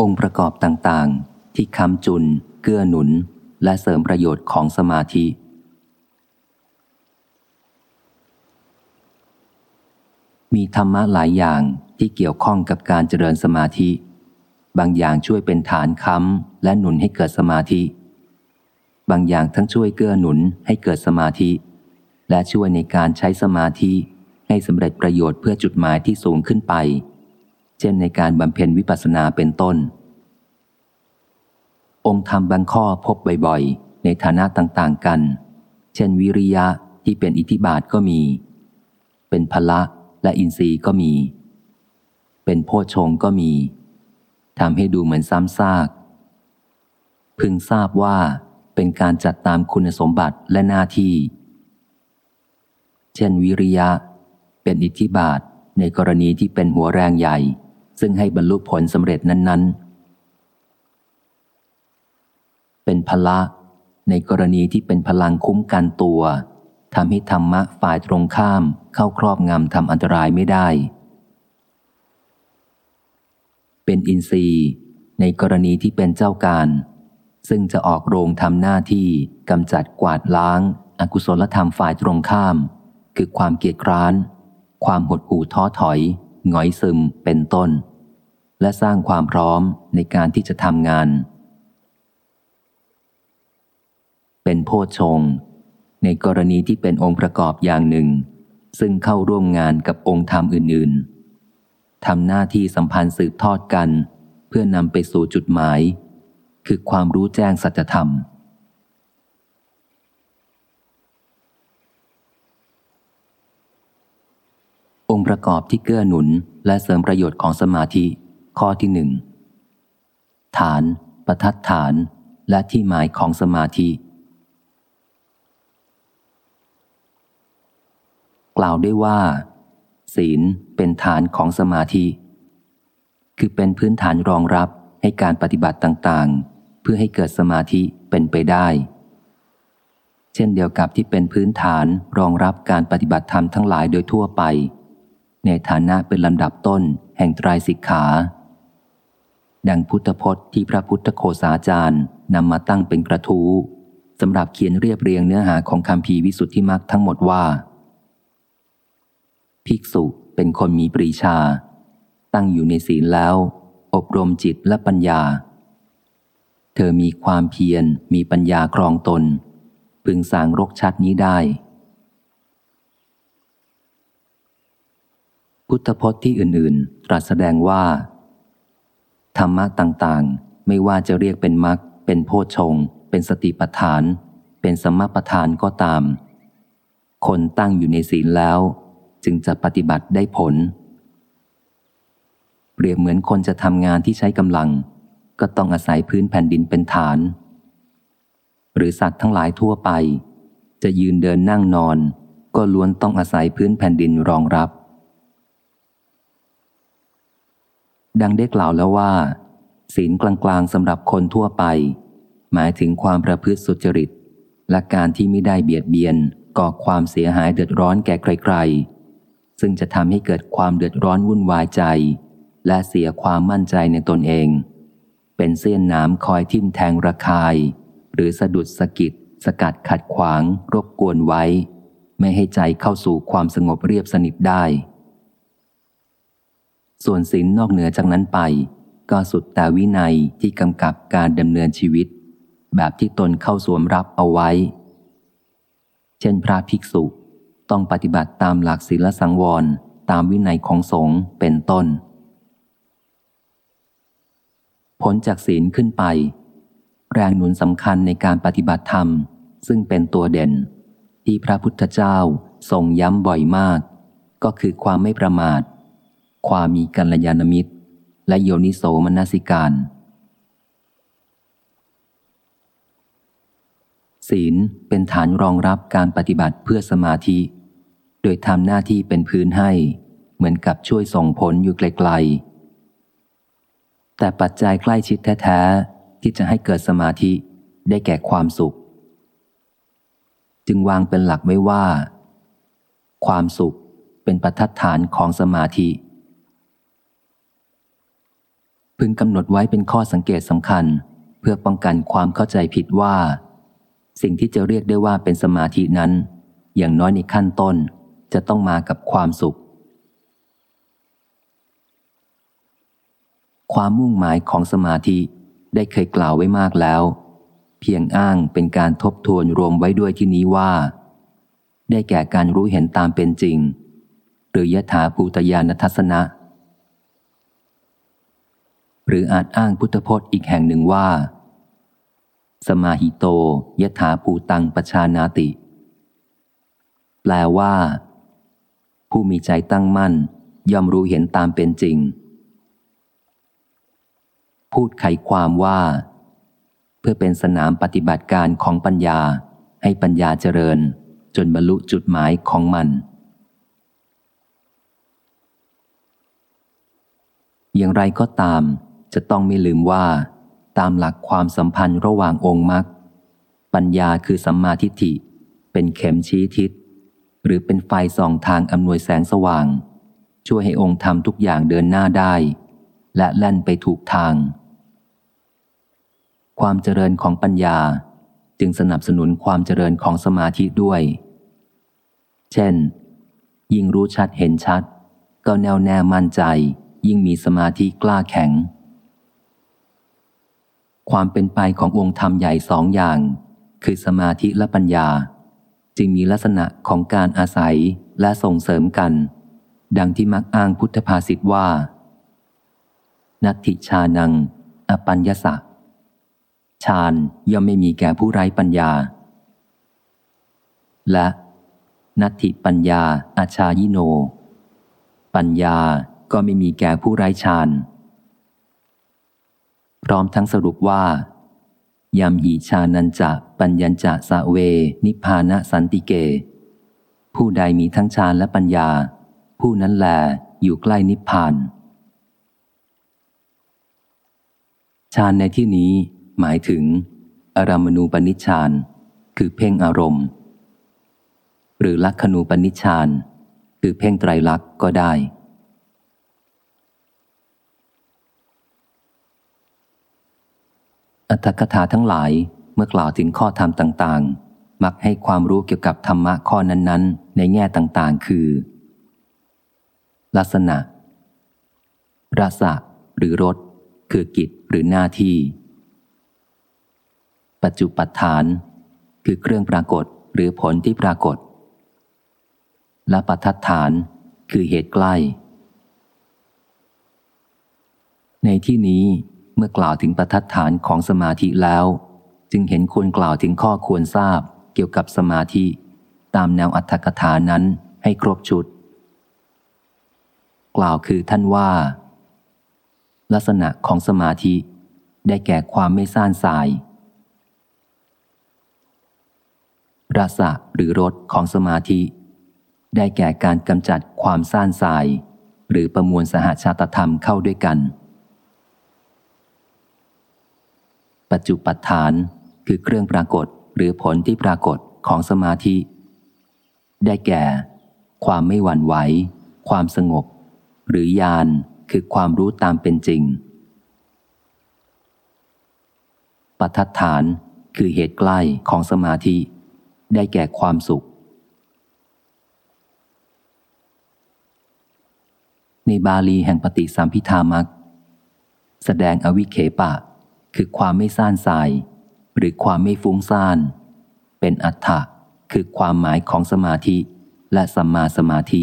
องค์ประกอบต่างๆ ที่ค้ำจุน เกื้อหนุน และเสริมประโยชน์ของสมาธิ มีธรรมะหลายอย่างที่เกี่ยวข้องกับการเจริญสมาธิ บางอย่างช่วยเป็นฐานค้ำและหนุนให้เกิดสมาธิ บางอย่างทั้งช่วยเกื้อหนุนให้เกิดสมาธิ และช่วยในการใช้สมาธิให้สำเร็จประโยชน์เพื่อจุดหมายที่สูงขึ้นไป เช่นในการบำเพ็ญวิปัสสนาเป็นต้น องค์ธรรมบางข้อพบบ่อยๆ ในฐานะต่างๆกัน เช่นวิริยะที่เป็นอิทธิบาทก็มี เป็นพละและอินทรีย์ก็มี เป็นโพชงก็มีทำให้ดูเหมือนซ้ำซาก พึงทราบว่าเป็นการจัดตามคุณสมบัติและหน้าที่ เช่นวิริยะ เป็นอิทธิบาทในกรณีที่เป็นหัวแรงใหญ่ ซึ่งให้บรรลุผลสำเร็จนั้น ๆ เป็นพละ ในกรณีที่เป็นพลังคุ้มกันตัวทำให้ธรรมะฝ่ายตรงข้ามเข้าครอบงำทำอันตรายไม่ได้ เป็นอินทรีย์ ในกรณีที่เป็นเจ้าการ ซึ่งจะออกโรงทำหน้าที่กำจัดกวาดล้าง อกุศลธรรมฝ่ายตรงข้าม คือความเกียจคร้าน ความหดหู่ท้อถอยหงอยซึมเป็นต้น และสร้างความพร้อมในการที่จะทำงาน เป็นโพชง ในกรณีที่เป็นองค์ประกอบอย่างหนึ่ง ซึ่งเข้าร่วมงานกับองค์ธรรมอื่น ๆทำหน้าที่สัมพันธ์สืบทอดกัน เพื่อนำไปสู่จุดหมาย คือความรู้แจ้งสัจธรรมองค์ประกอบที่เกื้อหนุนและเสริมประโยชน์ของสมาธิ ข้อที่หนึ่งฐาน ประทัดฐานและที่หมายของสมาธิ กล่าวได้ว่า ศีลเป็นฐานของสมาธิ คือเป็นพื้นฐานรองรับให้การปฏิบัติต่างๆ เพื่อให้เกิดสมาธิเป็นไปได้ เช่นเดียวกับที่เป็นพื้นฐานรองรับการปฏิบัติธรรมทั้งหลายโดยทั่วไป ในฐานะเป็นลำดับต้นแห่งไตรสิกขา ดังพุทธพจน์ที่พระพุทธโคสาจารย์นำมาตั้งเป็นกระทู้สำหรับเขียนเรียบเรียงเนื้อหาของคำพีวิสุทธิมักทั้งหมดว่า ภิกษุเป็นคนมีปรีชา ตั้งอยู่ในศีลแล้ว อบรมจิตและปัญญา เธอมีความเพียรมีปัญญาครองตน พึงสางรกชัดนี้ได้ พุทธพจน์ที่อื่น ๆ ตรัสแสดงว่า ธรรมะต่างๆ ไม่ว่าจะเรียกเป็นมรรคเป็นโพชง เป็นสติปัฏฐาน เป็นสมปัฏฐานก็ตาม คนตั้งอยู่ในศีลแล้ว จึงจะปฏิบัติได้ผล เปรียบเหมือนคนจะทำงานที่ใช้กำลัง ก็ต้องอาศัยพื้นแผ่นดินเป็นฐาน หรือสัตว์ทั้งหลายทั่วไป จะยืนเดินนั่งนอน ก็ล้วนต้องอาศัยพื้นแผ่นดินรองรับ ดังได้กล่าวแล้วว่า ศีลกลางๆสำหรับคนทั่วไป หมายถึงความประพฤติสุจริต และการที่ไม่ได้เบียดเบียนก่อความเสียหายเดือดร้อนแก่ใครๆ ซึ่งจะทำให้เกิดความเดือดร้อนวุ่นวายใจ และเสียความมั่นใจในตนเอง เป็นเส้นน้ำคอยทิ่มแทงระคาย หรือสะดุดสะกิดสกัดขัดขวาง รบกวนไว้ ไม่ให้ใจเข้าสู่ความสงบเรียบสนิทได้ ส่วนศีลนอกเหนือจากนั้นไป ก็สุดแต่วินัยที่กำกับการดำเนินชีวิต แบบที่ตนเข้าสวมรับเอาไว้ เช่นพระภิกษุต้องปฏิบัติตามหลักศีลสังวรตามวินัยของสงฆ์เป็นต้น ผลจากศีลขึ้นไป แรงหนุนสำคัญในการปฏิบัติธรรม ซึ่งเป็นตัวเด่น ที่พระพุทธเจ้าทรงย้ำบ่อยมาก ก็คือความไม่ประมาท ความมีกัลยาณมิตร และโยนิโสมนสิการ ศีลเป็นฐานรองรับการปฏิบัติเพื่อสมาธิ โดยทำหน้าที่เป็นพื้นให้ เหมือนกับช่วยส่งผลอยู่ไกลๆ แต่ปัจจัยใกล้ชิดแท้ๆ ที่จะให้เกิดสมาธิได้แก่ความสุข จึงวางเป็นหลักไว้ว่า ความสุขเป็นปัจฐานของสมาธิ พึงกำหนดไว้เป็นข้อสังเกตสำคัญ เพื่อป้องกันความเข้าใจผิดว่า สิ่งที่จะเรียกได้ว่าเป็นสมาธินั้น อย่างน้อยในขั้นต้นจะต้องมากับความสุข ความมุ่งหมายของสมาธิได้เคยกล่าวไว้มากแล้ว เพียงอ้างเป็นการทบทวนรวมไว้ด้วยที่นี้ว่า ได้แก่การรู้เห็นตามเป็นจริง หรือยถาภูตยานทัศนะ หรืออาจอ้างพุทธพจน์อีกแห่งหนึ่งว่า สมาหิโตยถาภูตังปชานาติ แปลว่า ผู้มีใจตั้งมั่น ย่อมรู้เห็นตามเป็นจริง พูดไขความว่า เพื่อเป็นสนามปฏิบัติการของปัญญาให้ปัญญาเจริญ จนบรรลุจุดหมายของมันอย่างไรก็ตาม จะต้องไม่ลืมว่า ตามหลักความสัมพันธ์ระหว่างองค์มรรคปัญญาคือสัมมาทิฏฐิ เป็นเข็มชี้ทิศ หรือเป็นไฟส่องทางอำนวยแสงสว่าง ช่วยให้องค์ทำทุกอย่างเดินหน้าได้ และแล่นไปถูกทาง ความเจริญของปัญญาจึงสนับสนุนความเจริญของสมาธิด้วย เช่น ยิ่งรู้ชัดเห็นชัด ก็แน่วแน่มั่นใจ ยิ่งมีสมาธิกล้าแข็ง ความเป็นไปขององค์ธรรมใหญ่สองอย่าง คือสมาธิและปัญญา จึงมีลักษณะของการอาศัยและส่งเสริมกัน ดังที่มักอ้างพุทธภาษิตว่า นัตถิชานัง อปัญญสักฌานย่อมไม่มีแก่ผู้ไร้ปัญญา และนัตถิปัญญาอาชายิโน ปัญญาก็ไม่มีแก่ผู้ไร้ฌาน พร้อมทั้งสรุปว่ายามหีชานันจะปัญญจะสะเว นิพานะสันติเก ผู้ใดมีทั้งฌานและปัญญา ผู้นั้นแหลอยู่ใกล้นิพพานฌานในที่นี้หมายถึง อารามณูปนิชฌานคือเพ่งอารมณ์ หรือลักขณูปนิชฌานคือเพ่งไตรลักษณ์ก็ได้ อัตถกถาทั้งหลายเมื่อกล่าวถึงข้อธรรมต่างๆ มักให้ความรู้เกี่ยวกับธรรมะข้อนั้นๆ ในแง่ต่างๆ คือ ลักษณะรสะหรือรสคือกิจหรือหน้าที่ ปัจจุปัฏฐาน คือเครื่องปรากฏหรือผลที่ปรากฏ และปัฏฐาน คือเหตุใกล้ ในที่นี้ เมื่อกล่าวถึงปัฏฐานของสมาธิแล้ว จึงเห็นควรกล่าวถึงข้อควรทราบเกี่ยวกับสมาธิ ตามแนวอัตถกถานั้นให้ครบชุด กล่าวคือท่านว่า ลักษณะของสมาธิ ได้แก่ความไม่ซ่านสายรสะหรือรสของสมาธิ ได้แก่การกำจัดความซ่านสาย หรือประมวลสหชาตธรรมเข้าด้วยกัน ปัจจุปัฏฐาน คือเครื่องปรากฏหรือผลที่ปรากฏของสมาธิ ได้แก่ ความไม่หวั่นไหว ความสงบ หรือญาณคือความรู้ตามเป็นจริงปัฏฐานคือเหตุใกล้ของสมาธิ ได้แก่ความสุข ในบาลีแห่งปฏิสัมพิธามัก แสดงอวิเคปะ คือความไม่ซ่านสาย หรือความไม่ฟุ้งซ่าน เป็นอัฏฐะคือความหมายของสมาธิ และสัมมาสมาธิ